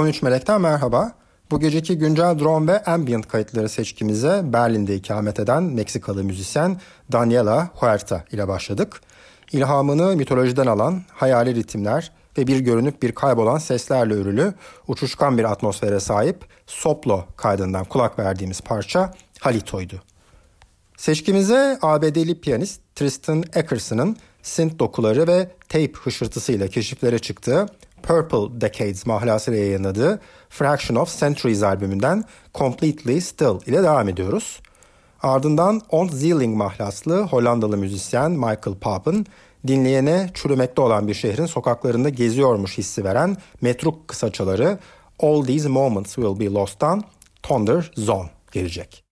...13 Melek'ten merhaba. Bu geceki güncel drone ve ambient kayıtları seçkimize Berlin'de ikamet eden Meksikalı müzisyen Daniela Huerta ile başladık. İlhamını mitolojiden alan hayali ritimler ve bir görünüp bir kaybolan seslerle örülü uçuşkan bir atmosfere sahip Soplo kaydından kulak verdiğimiz parça Halito'ydu. Seçkimize ABD'li piyanist Tristan Eckerson'ın synth dokuları ve tape hışırtısıyla keşiflere çıktığı Purple Decades mahlasıyla yayınladığı Fraction of Centuries albümünden Completely Still ile devam ediyoruz. Ardından On Zieling mahlaslı Hollandalı müzisyen Michael Papen dinleyene çürümekte olan bir şehrin sokaklarında geziyormuş hissi veren metruk kısaçaları All These Moments Will Be Lost'tan Thunder Zone gelecek.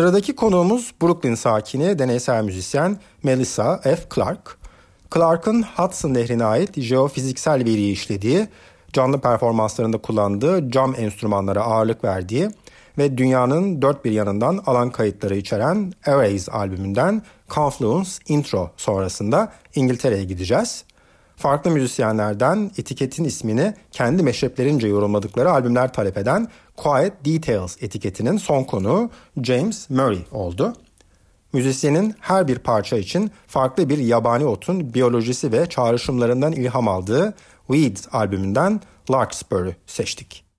Sıradaki konuğumuz Brooklyn sakini deneysel müzisyen Melissa F. Clark. Clark'ın Hudson Nehri'ne ait jeofiziksel veriyi işlediği, canlı performanslarında kullandığı cam enstrümanlara ağırlık verdiği ve dünyanın dört bir yanından alan kayıtları içeren Arrays albümünden Confluence Intro sonrasında İngiltere'ye gideceğiz. Farklı müzisyenlerden etiketin ismini kendi meşreplerince yorumladıkları albümler talep eden Quiet Details etiketinin son konuğu James Murray oldu. Müzisyenin her bir parça için farklı bir yabani otun biyolojisi ve çağrışımlarından ilham aldığı Weeds albümünden Larkspur'u seçtik.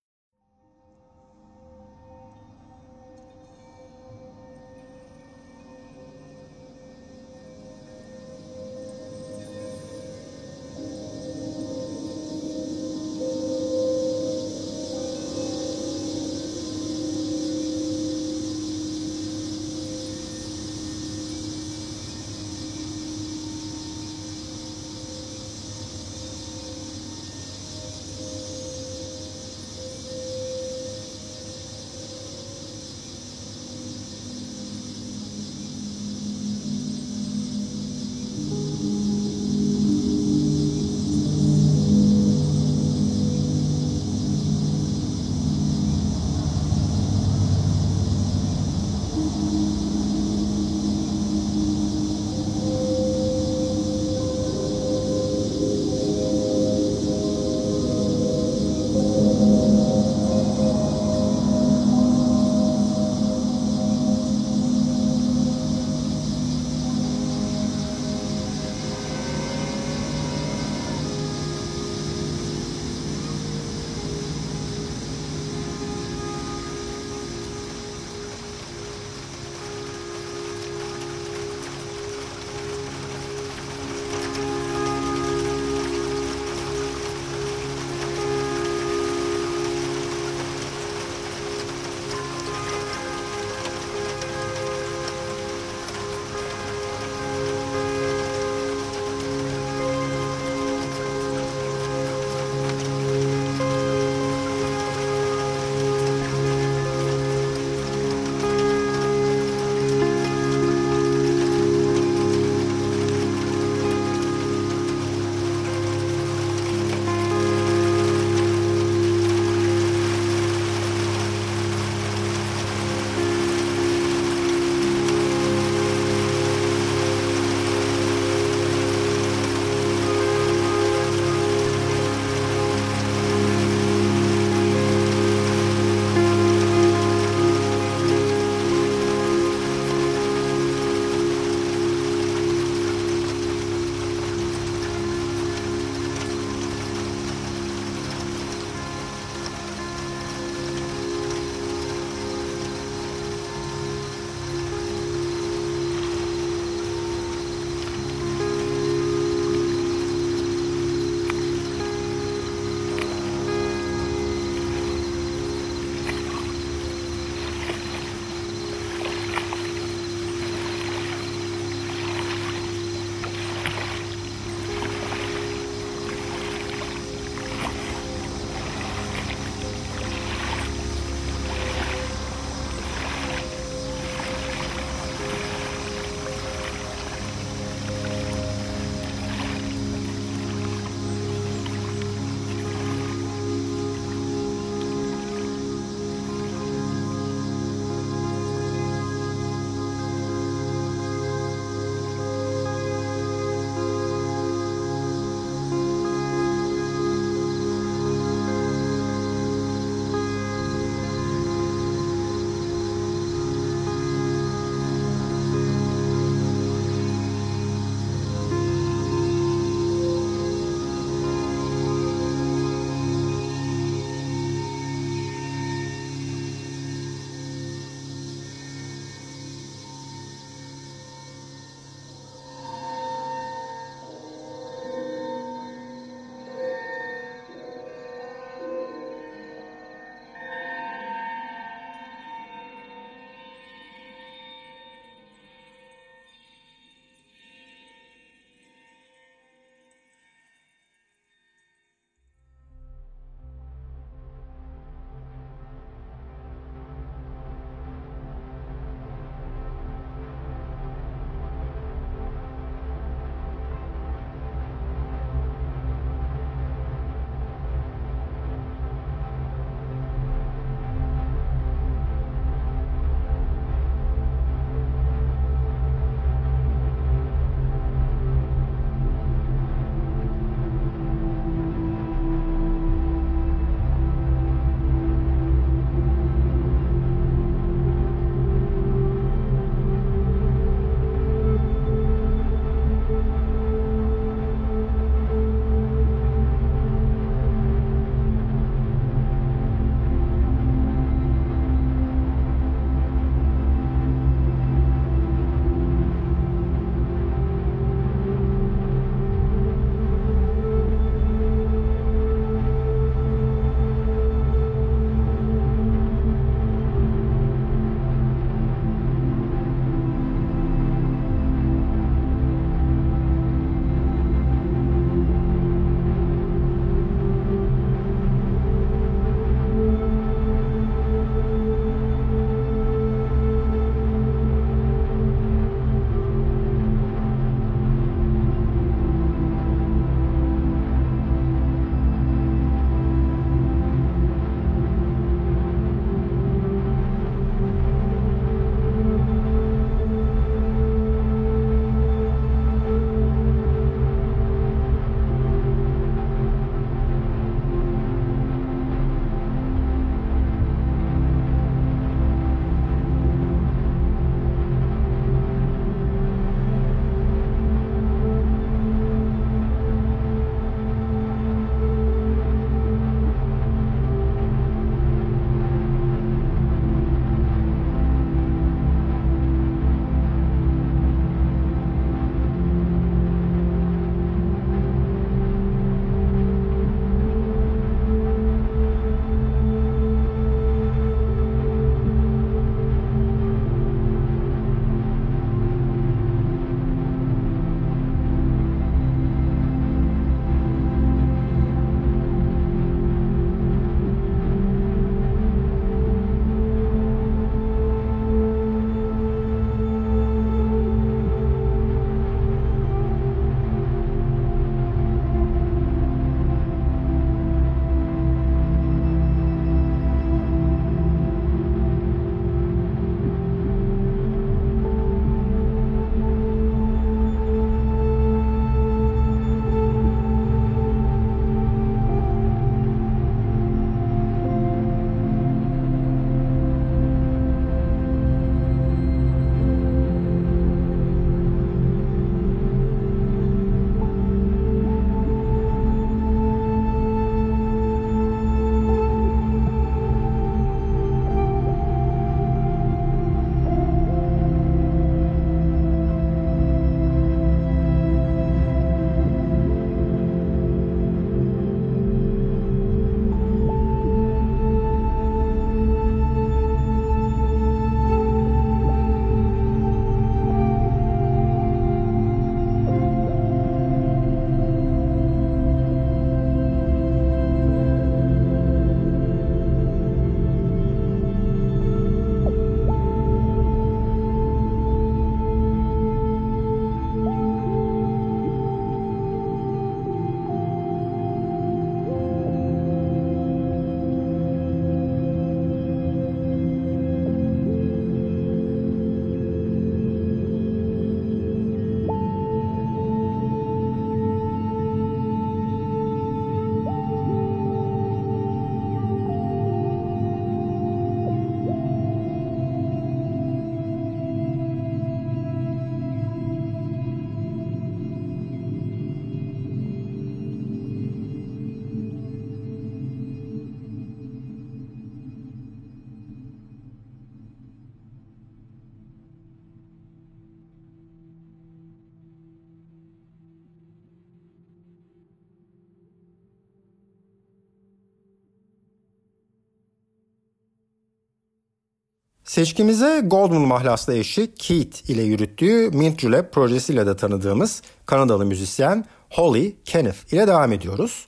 Seçkimize Goldman mahlaslı eşi Keith ile yürüttüğü Mint Julep projesiyle de tanıdığımız Kanadalı müzisyen Holly Kenneth ile devam ediyoruz.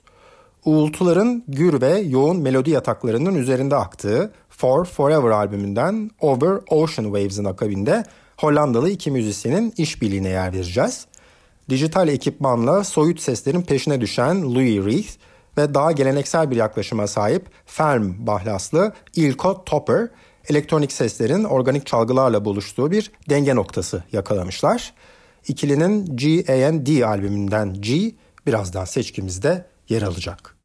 Uğultuların gür ve yoğun melodi yataklarının üzerinde aktığı For Forever albümünden Over Ocean Waves'in akabinde Hollandalı iki müzisyenin işbirliğine yer vereceğiz. Dijital ekipmanla soyut seslerin peşine düşen Louis Reith ve daha geleneksel bir yaklaşıma sahip Ferm bahlaslı Ilko Topper, elektronik seslerin organik çalgılarla buluştuğu bir denge noktası yakalamışlar. İkilinin G.A.N.D albümünden G birazdan seçkimizde yer alacak.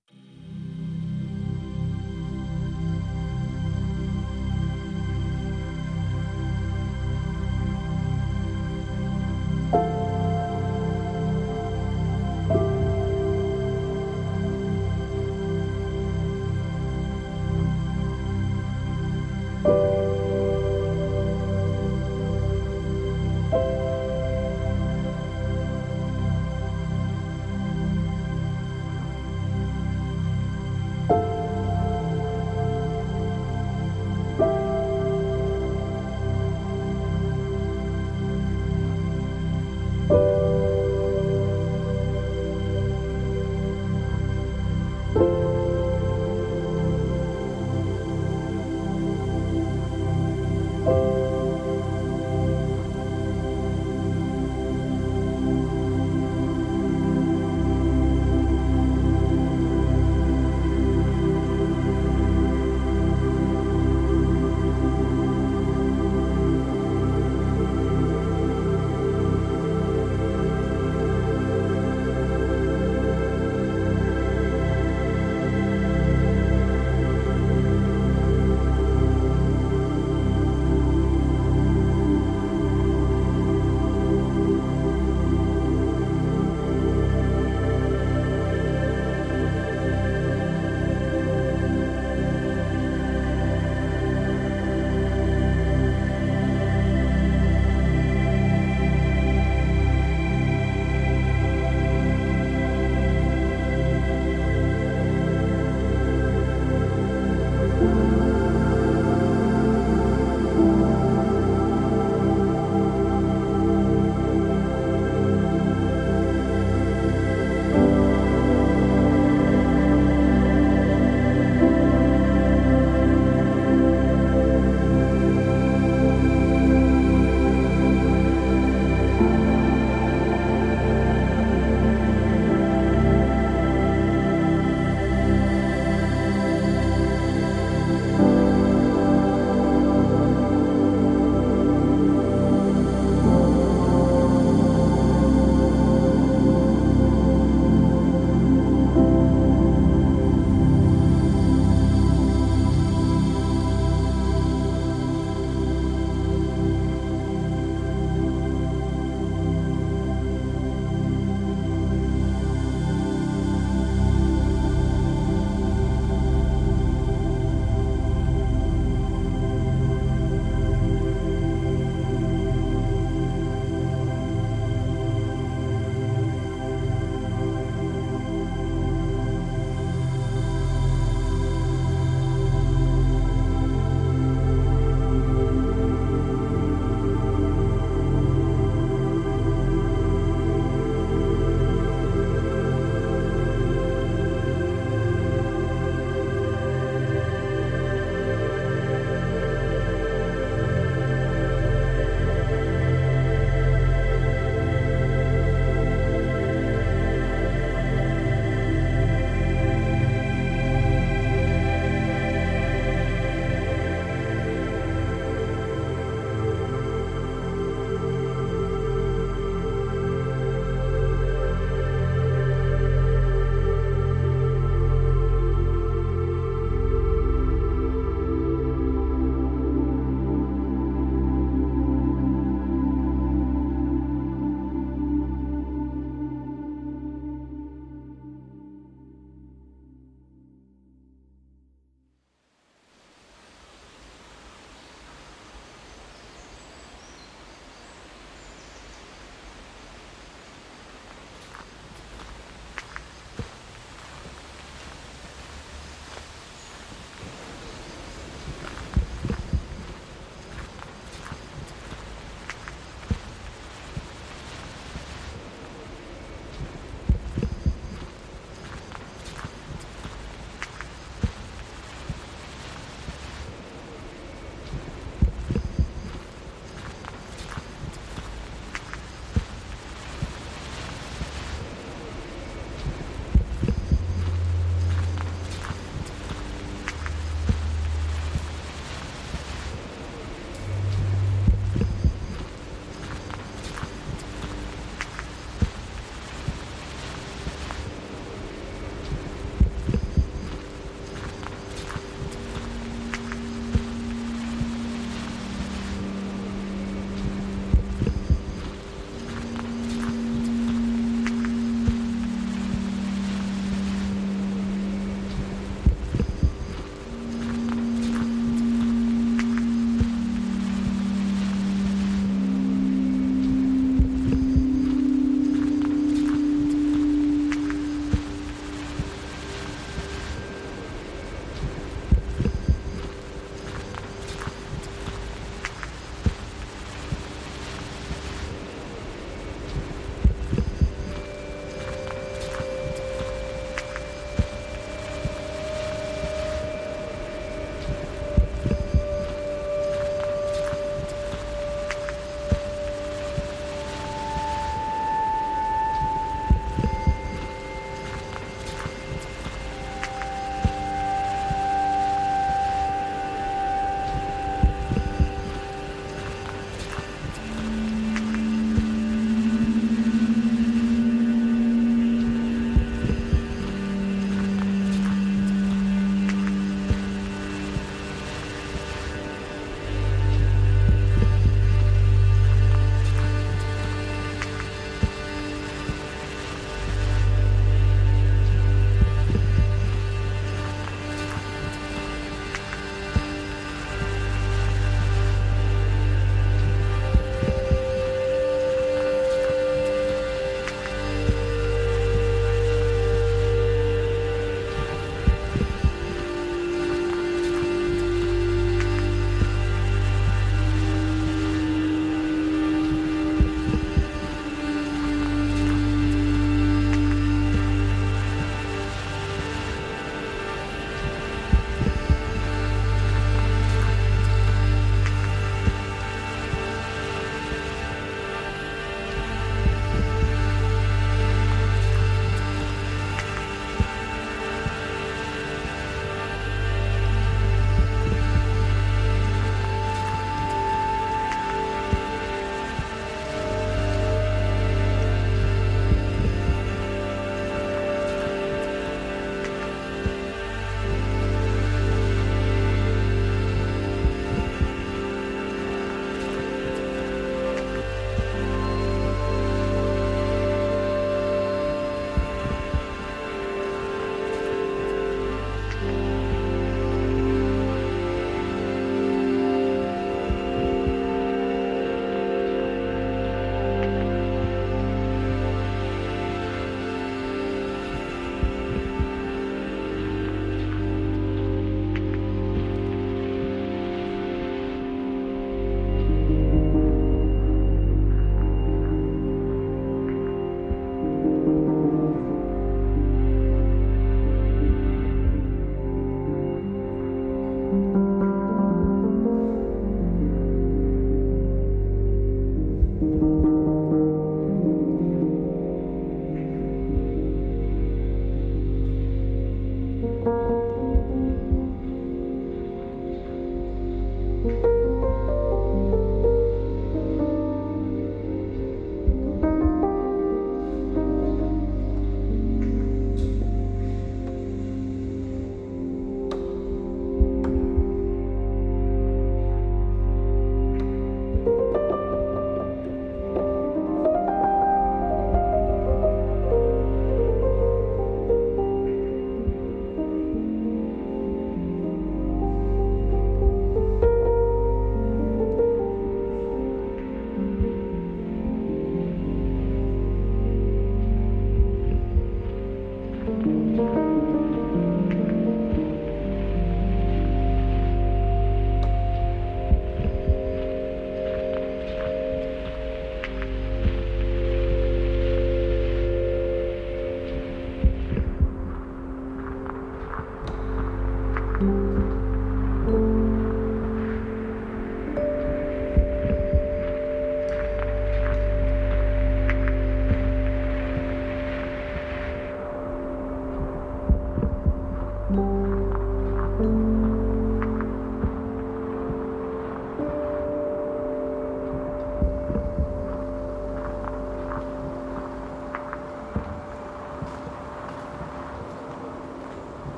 you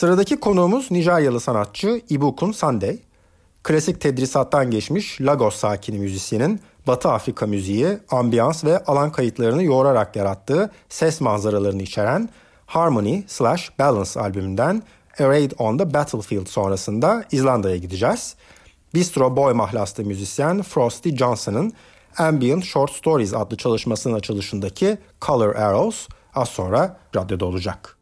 Sıradaki konuğumuz Nijeryalı sanatçı Ibukun Sunday. Klasik tedrisattan geçmiş Lagos sakini müzisyenin Batı Afrika müziği, ambiyans ve alan kayıtlarını yoğurarak yarattığı ses manzaralarını içeren Harmony slash Balance albümünden A Raid on the Battlefield sonrasında İzlanda'ya gideceğiz. Bistro Boy mahlaslı müzisyen Frosty Johnson'ın Ambient Short Stories adlı çalışmasının açılışındaki Color Arrows az sonra radyoda olacak.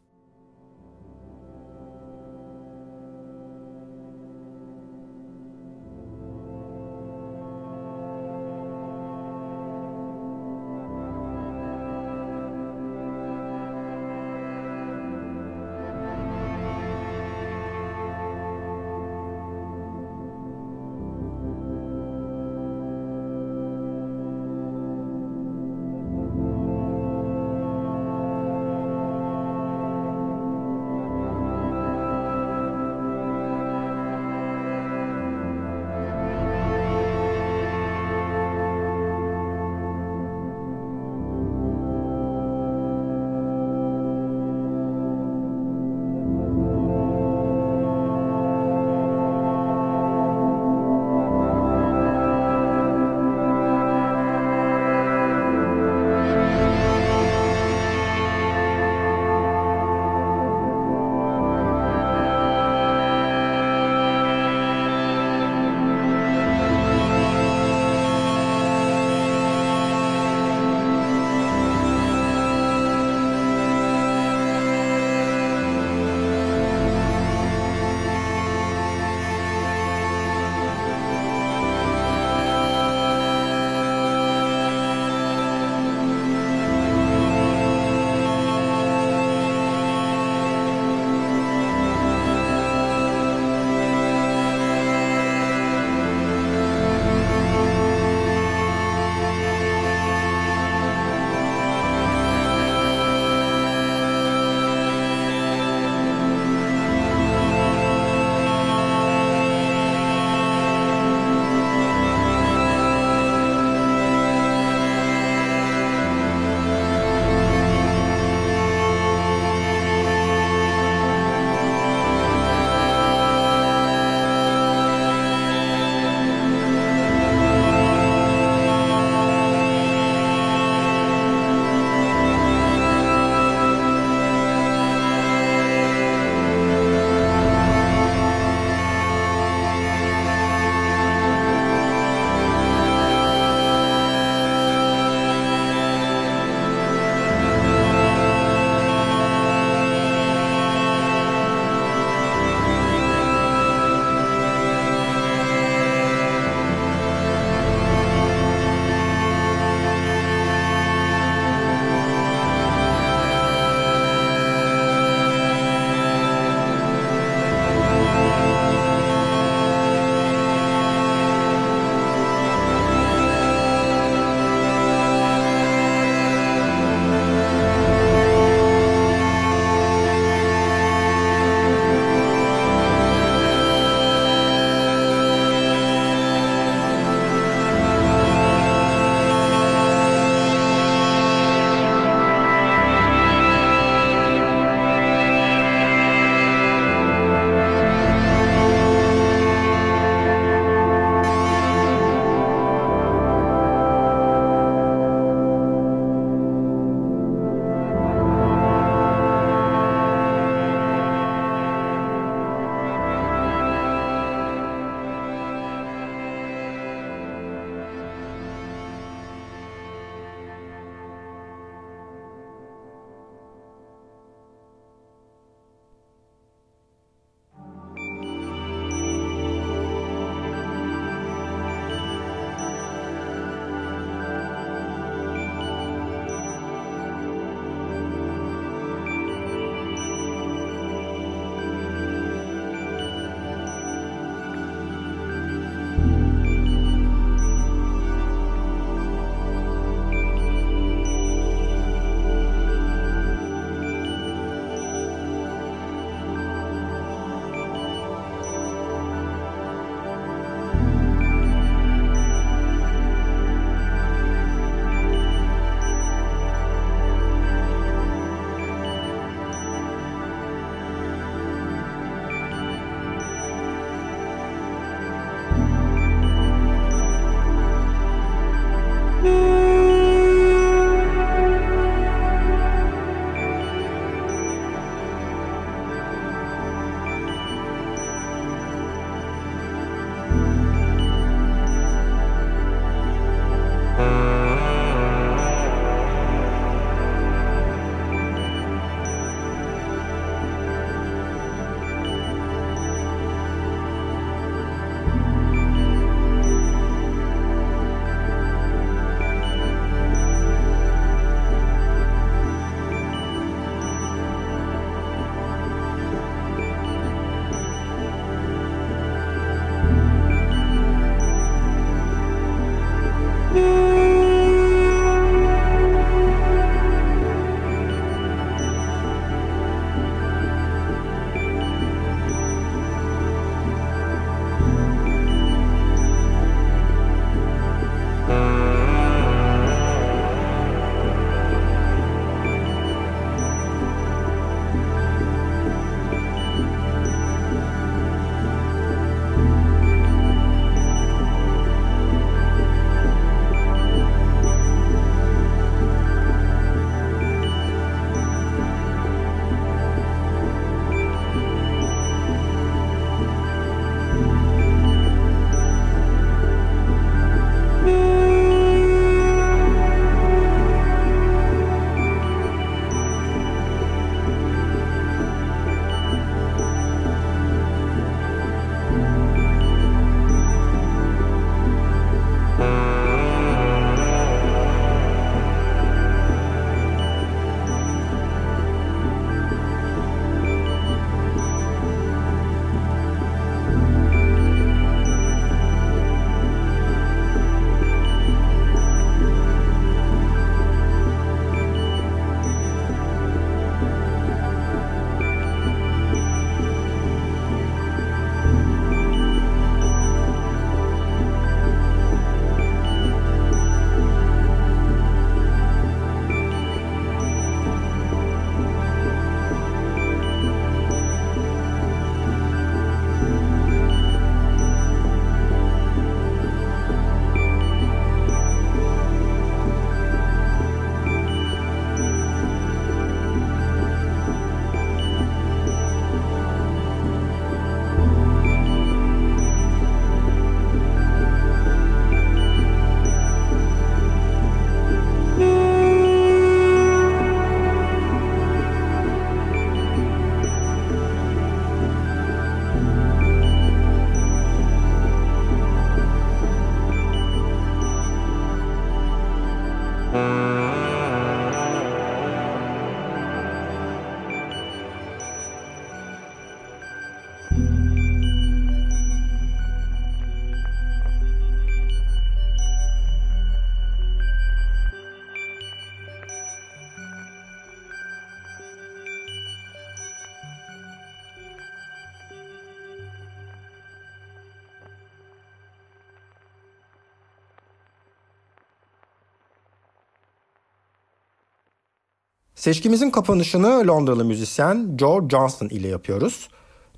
Seçkimizin kapanışını Londralı müzisyen Joe Johnston ile yapıyoruz.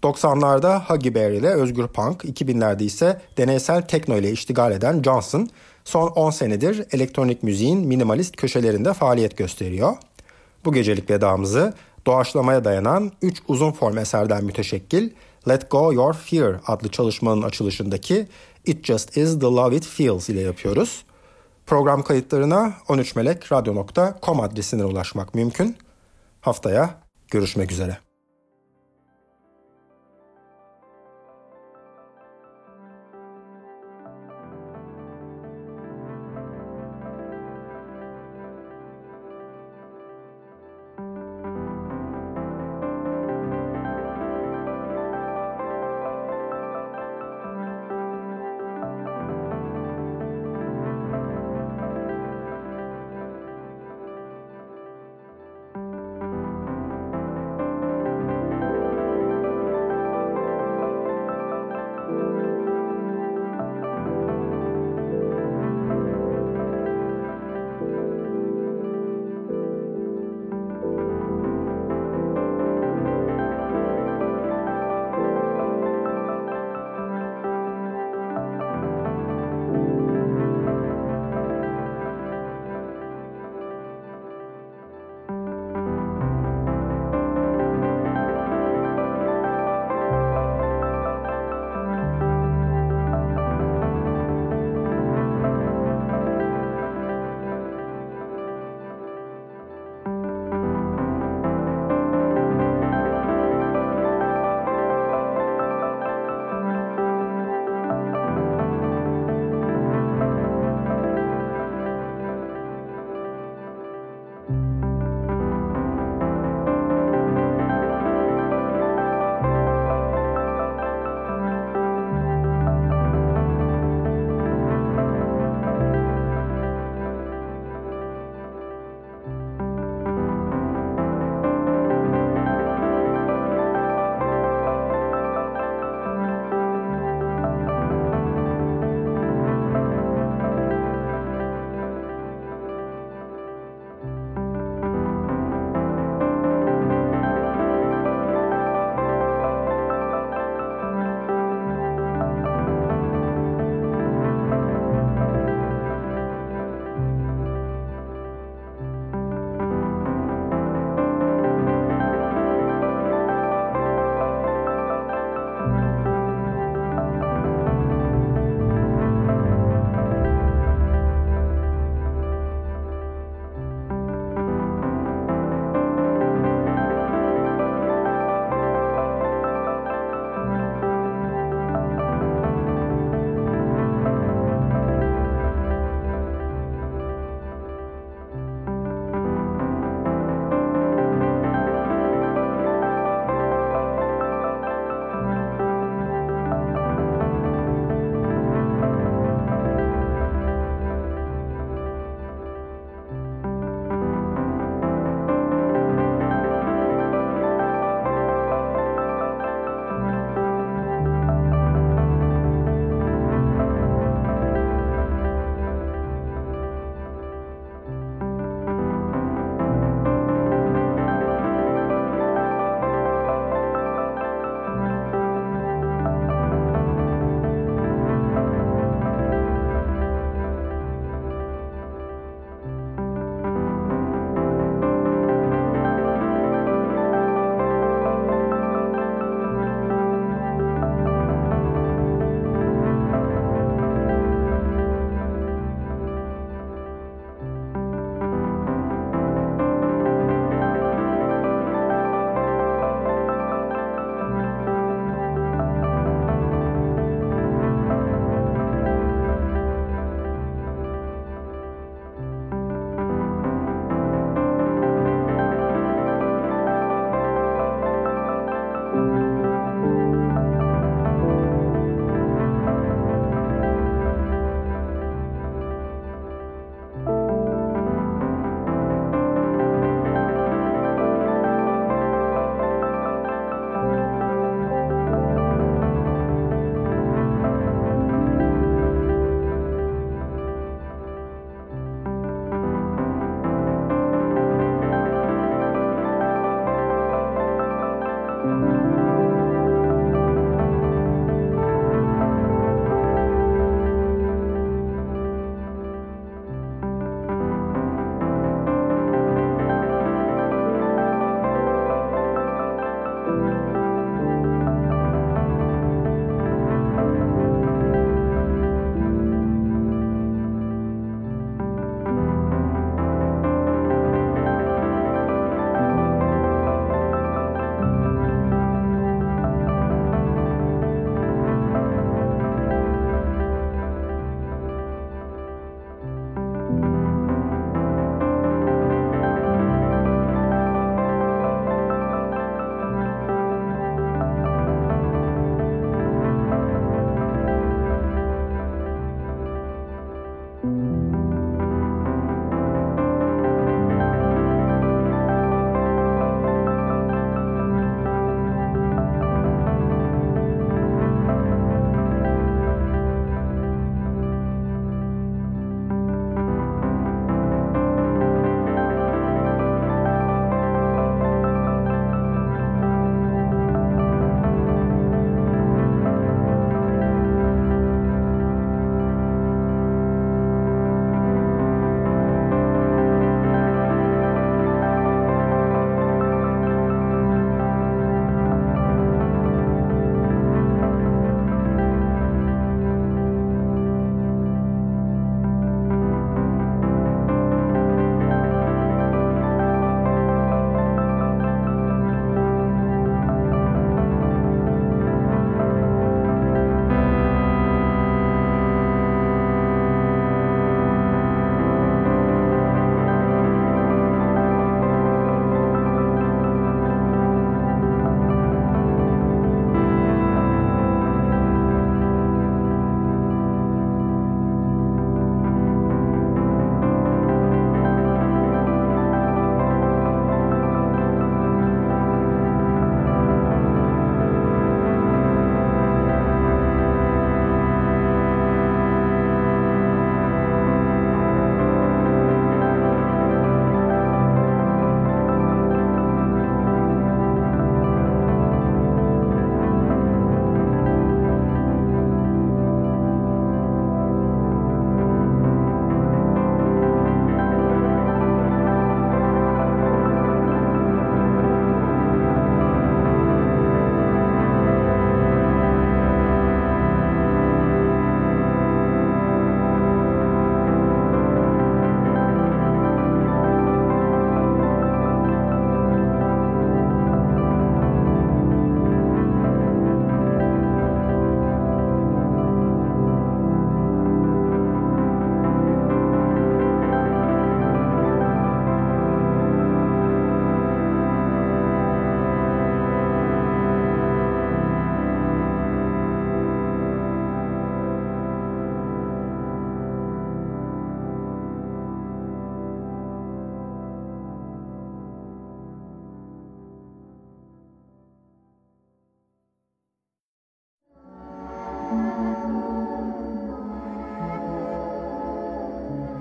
90'larda Huggy Bear ile özgür punk, 2000'lerde ise deneysel tekno ile iştigal eden Johnson, son 10 senedir elektronik müziğin minimalist köşelerinde faaliyet gösteriyor. Bu gecelik vedamızı doğaçlamaya dayanan 3 uzun form eserden müteşekkil Let Go Your Fear adlı çalışmanın açılışındaki It Just Is The Love It Feels ile yapıyoruz. Program kayıtlarına 13melekradyo.com adresinden ulaşmak mümkün. Haftaya görüşmek üzere.